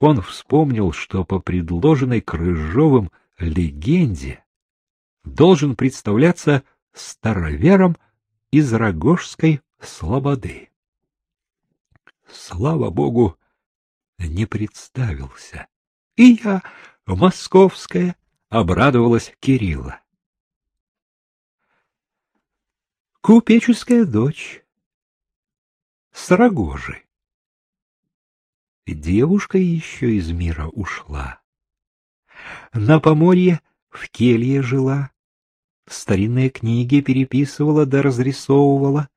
он вспомнил, что по предложенной Крыжовым легенде должен представляться старовером из Рогожской слободы. Слава богу, не представился. И я, московская, обрадовалась Кирилла. Купеческая дочь. С Рогожи. Девушка еще из мира ушла. На поморье в келье жила, старинные книги переписывала да разрисовывала.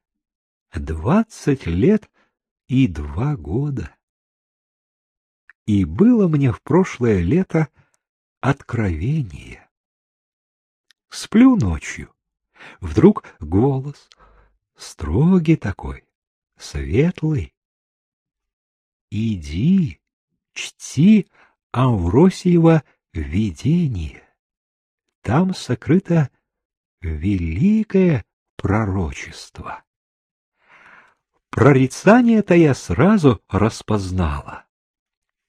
Двадцать лет и два года. И было мне в прошлое лето откровение. Сплю ночью. Вдруг голос, строгий такой, светлый. Иди, чти Авросиева видение. Там сокрыто великое пророчество. Прорицание-то я сразу распознала.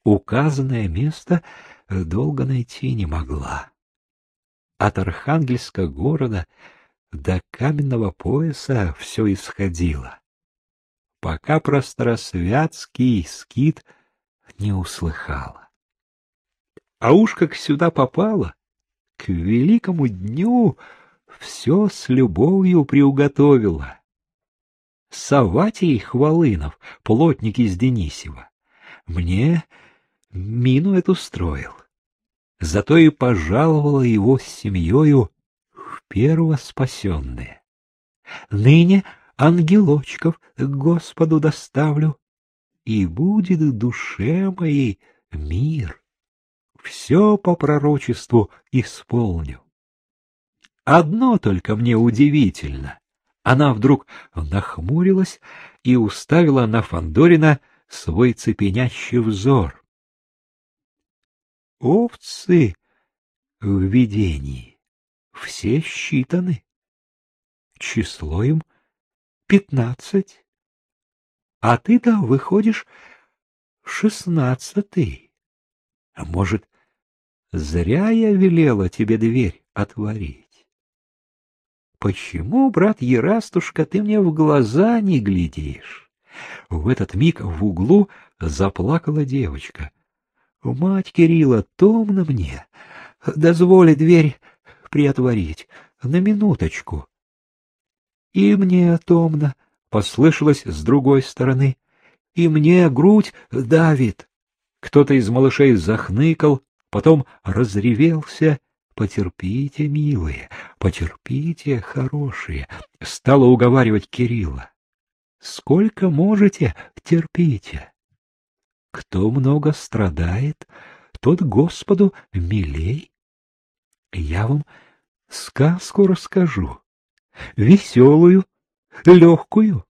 Указанное место долго найти не могла. От Архангельска города до каменного пояса все исходило, пока про старосвятский скит не услыхала. А уж как сюда попала, к великому дню все с любовью приуготовила. Саватий Хвалынов, плотник из Денисева, мне мину эту строил. Зато и пожаловала его с семьёю в первоспасенные. Ныне ангелочков к Господу доставлю, и будет в душе моей мир. Все по пророчеству исполню. Одно только мне удивительно. Она вдруг нахмурилась и уставила на Фандорина свой цепенящий взор. Овцы в видении все считаны. Число им пятнадцать. А ты-то выходишь шестнадцатый. А может, зря я велела тебе дверь отворить? Почему, брат Ерастушка, ты мне в глаза не глядишь? В этот миг в углу заплакала девочка. Мать Кирилла, томно мне. Дозволи дверь приотворить. На минуточку. И мне томно, послышалось с другой стороны. И мне грудь давит. Кто-то из малышей захныкал, потом разревелся. Потерпите, милые, потерпите, хорошие, стала уговаривать Кирилла. Сколько можете, терпите. Кто много страдает, тот Господу милей. Я вам сказку расскажу, веселую, легкую.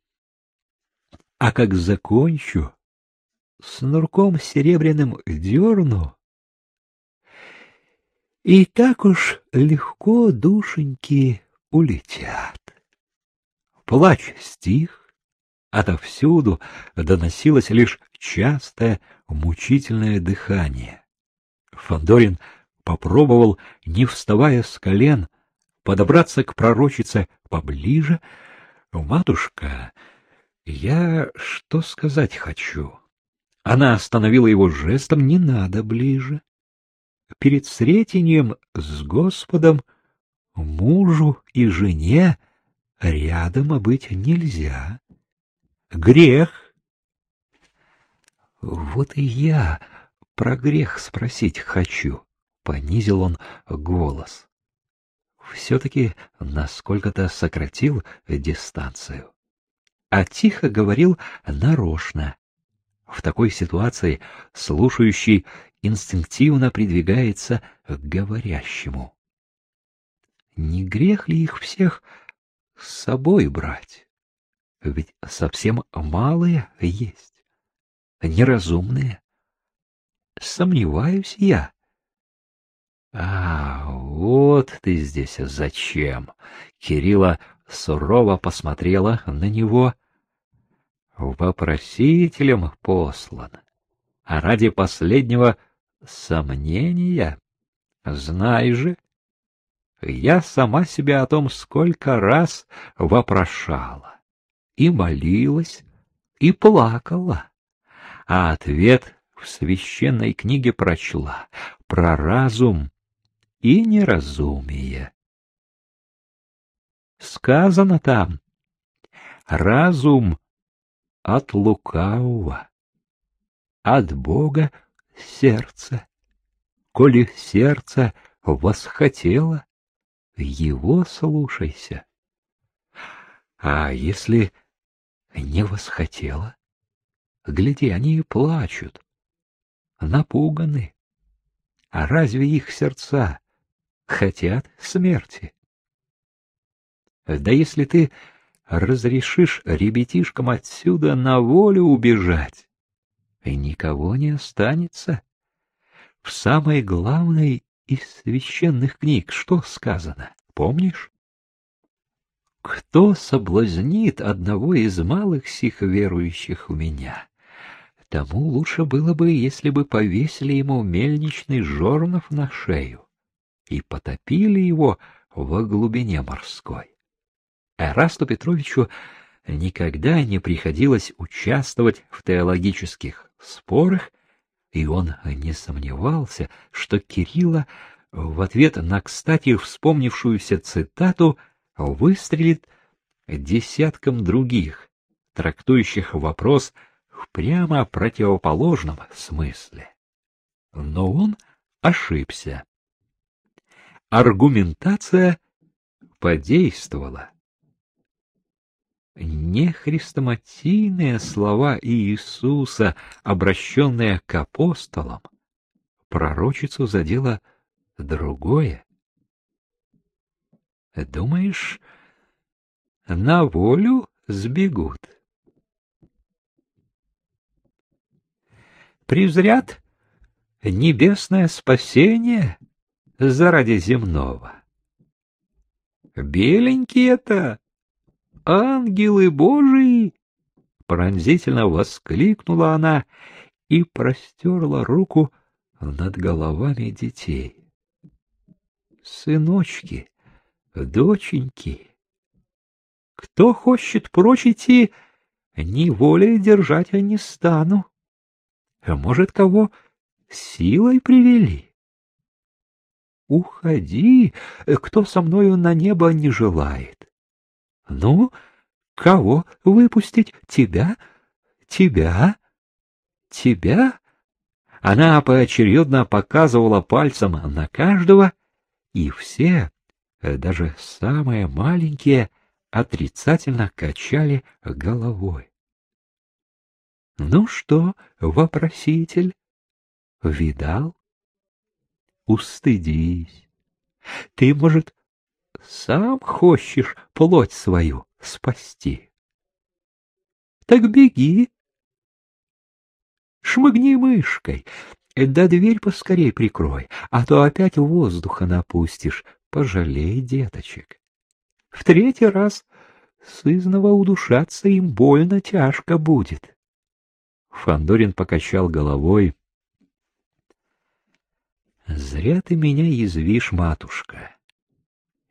А как закончу, с нурком серебряным дерну, и так уж легко душеньки улетят. Плач стих, Отовсюду доносилось лишь частое, мучительное дыхание. Фандорин попробовал, не вставая с колен, подобраться к пророчице поближе. «Матушка, я что сказать хочу?» Она остановила его жестом «не надо ближе». Перед встретением с Господом мужу и жене рядом быть нельзя грех. Вот и я про грех спросить хочу, понизил он голос. Все-таки насколько-то сократил дистанцию. А тихо говорил нарочно. В такой ситуации слушающий инстинктивно придвигается к говорящему. Не грех ли их всех с собой брать? Ведь совсем малые есть, неразумные. Сомневаюсь я. А, вот ты здесь зачем? Кирилла сурово посмотрела на него. Вопросителем послан. а ради последнего сомнения, знай же, я сама себя о том сколько раз вопрошала, и молилась, и плакала, а ответ в священной книге прочла про разум и неразумие. Сказано там, разум от лукавого, от Бога сердце. Коли сердце восхотело, его слушайся. А если не восхотело? Гляди, они плачут, напуганы. А разве их сердца хотят смерти? Да если ты разрешишь ребятишкам отсюда на волю убежать, и никого не останется. В самой главной из священных книг что сказано, помнишь? Кто соблазнит одного из малых сих верующих в меня? Тому лучше было бы, если бы повесили ему мельничный жорнов на шею и потопили его во глубине морской. Эрасту Петровичу никогда не приходилось участвовать в теологических спорах, и он не сомневался, что Кирилла в ответ на кстати вспомнившуюся цитату выстрелит десятком других, трактующих вопрос в прямо противоположном смысле. Но он ошибся. Аргументация подействовала не хрестоматийные слова Иисуса, обращенные к апостолам, пророчицу задело другое. Думаешь, на волю сбегут? Презрят небесное спасение заради земного. Беленькие-то ангелы Божии! Пронзительно воскликнула она и простерла руку над головами детей. Сыночки, доченьки, кто хочет прочь идти, неволей держать я не стану. Может, кого силой привели? Уходи, кто со мною на небо не желает. Ну, кого выпустить? Тебя? Тебя? Тебя? Она поочередно показывала пальцем на каждого, и все, даже самые маленькие, отрицательно качали головой. Ну что, вопроситель, видал? Устыдись. Ты, может, сам хочешь плоть свою спасти. Так беги. Шмыгни мышкой, да дверь поскорей прикрой, а то опять воздуха напустишь, пожалей деточек. В третий раз сызново удушаться им больно тяжко будет. Фандорин покачал головой. — Зря ты меня язвишь, матушка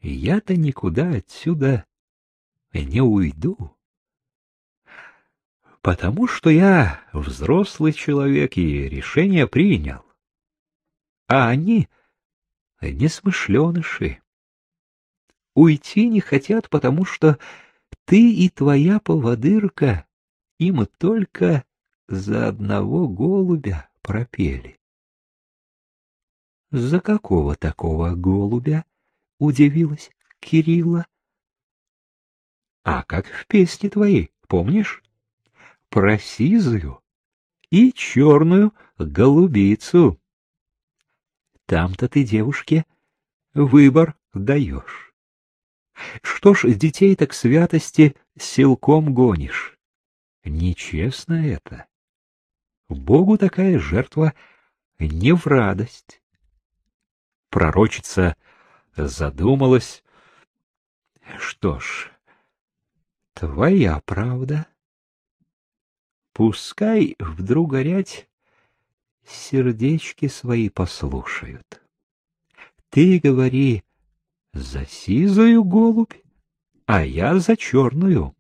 я-то никуда отсюда не уйду. Потому что я взрослый человек и решение принял. А они несмышленыши. Уйти не хотят, потому что ты и твоя поводырка им только за одного голубя пропели. За какого такого голубя? удивилась Кирилла. А как в песне твоей, помнишь? Про сизую и черную голубицу. Там-то ты девушке выбор даешь. Что ж, детей так святости силком гонишь? Нечестно это. Богу такая жертва не в радость. Пророчица задумалась. Что ж, твоя правда. Пускай вдруг горять сердечки свои послушают. Ты говори за сизую голубь, а я за черную.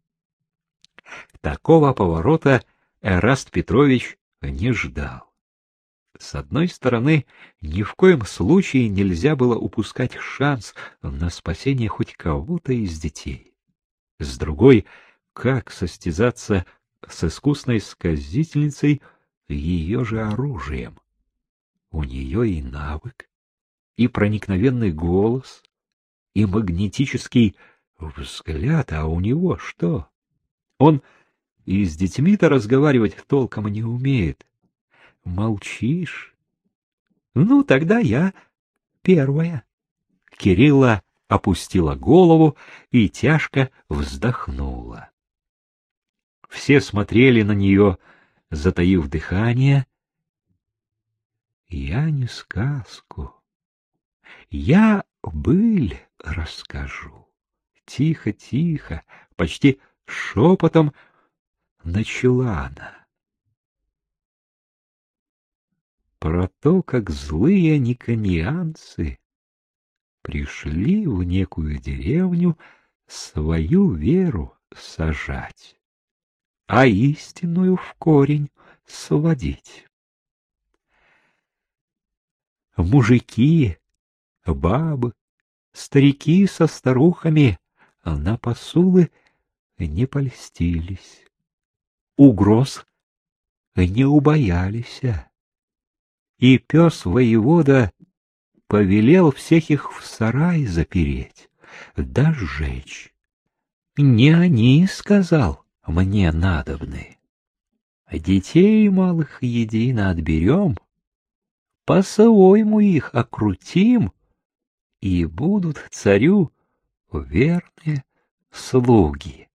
Такого поворота Эраст Петрович не ждал. С одной стороны, ни в коем случае нельзя было упускать шанс на спасение хоть кого-то из детей. С другой, как состязаться с искусной сказительницей ее же оружием? У нее и навык, и проникновенный голос, и магнетический взгляд, а у него что? Он и с детьми-то разговаривать толком не умеет. Молчишь? Ну, тогда я первая. Кирилла опустила голову и тяжко вздохнула. Все смотрели на нее, затаив дыхание. Я не сказку. Я быль расскажу. Тихо, тихо, почти шепотом начала она. Про то, как злые никонианцы пришли в некую деревню свою веру сажать, а истинную в корень сводить. Мужики, бабы, старики со старухами на посулы не польстились угроз не убоялись. И пес воевода повелел всех их в сарай запереть, да сжечь. Не они, сказал, мне надобны. Детей малых едино отберем, по-своему их окрутим, и будут царю верные слуги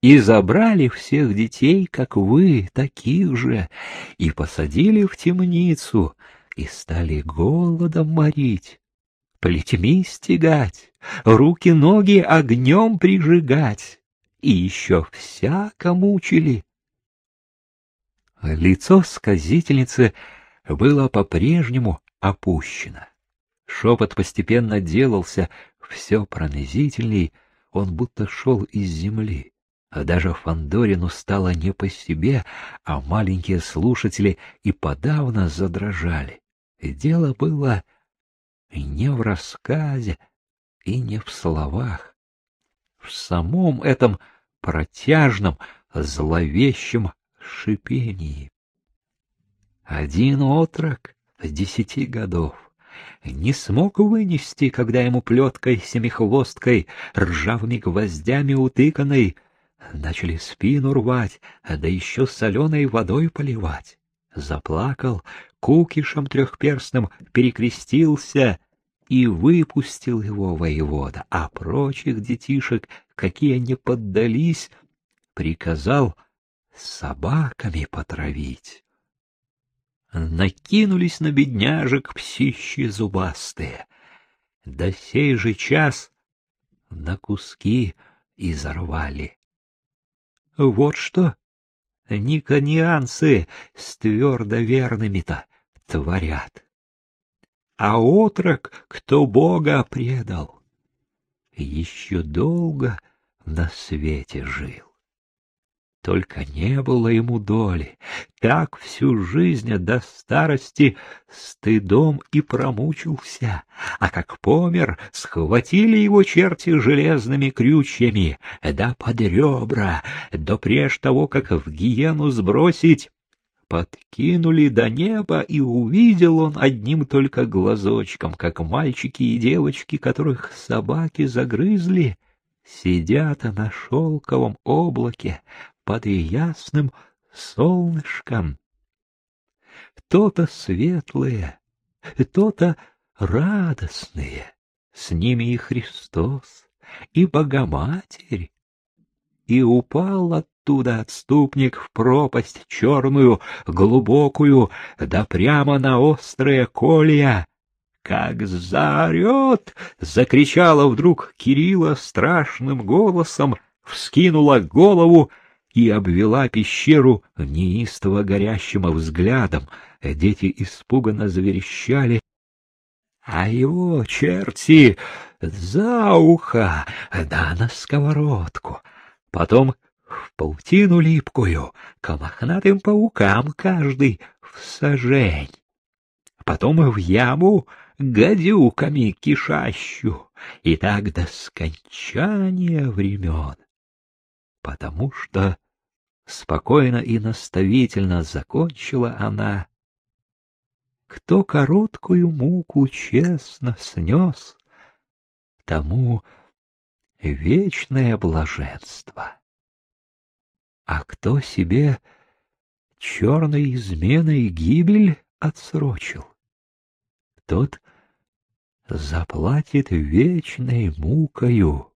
и забрали всех детей, как вы, таких же, и посадили в темницу, и стали голодом морить, плетьми стегать, руки-ноги огнем прижигать, и еще всяко мучили. Лицо сказительницы было по-прежнему опущено. Шепот постепенно делался все пронизительней, он будто шел из земли. А даже Фандорину стало не по себе, а маленькие слушатели и подавно задрожали. Дело было не в рассказе и не в словах, в самом этом протяжном, зловещем шипении. Один отрок десяти годов не смог вынести, когда ему плеткой семихвосткой, ржавыми гвоздями утыканной, начали спину рвать, да еще соленой водой поливать. Заплакал, кукишем трехперстным перекрестился и выпустил его воевода, а прочих детишек, какие не поддались, приказал собаками потравить. Накинулись на бедняжек псищи зубастые, да сей же час на куски изорвали. Вот что никонианцы с твердо верными-то творят. А отрок, кто Бога предал, еще долго на свете жил. Только не было ему доли, так всю жизнь до старости стыдом и промучился, а как помер, схватили его черти железными крючьями, да под ребра, до преж того, как в гиену сбросить, подкинули до неба, и увидел он одним только глазочком, как мальчики и девочки, которых собаки загрызли, сидят на шелковом облаке, под ясным солнышком. То-то светлые, то-то радостные, с ними и Христос, и Богоматерь. И упал оттуда отступник в пропасть черную, глубокую, да прямо на острые колья. Как заорет! — закричала вдруг Кирилла страшным голосом, вскинула голову и обвела пещеру неистово горящим взглядом. Дети испуганно заверещали, а его черти за ухо, да на сковородку. Потом в паутину липкую, к мохнатым паукам каждый в сажень. Потом в яму гадюками кишащую, и так до скончания времен. Потому что спокойно и наставительно закончила она. Кто короткую муку честно снес, тому вечное блаженство. А кто себе черной изменой гибель отсрочил, тот заплатит вечной мукою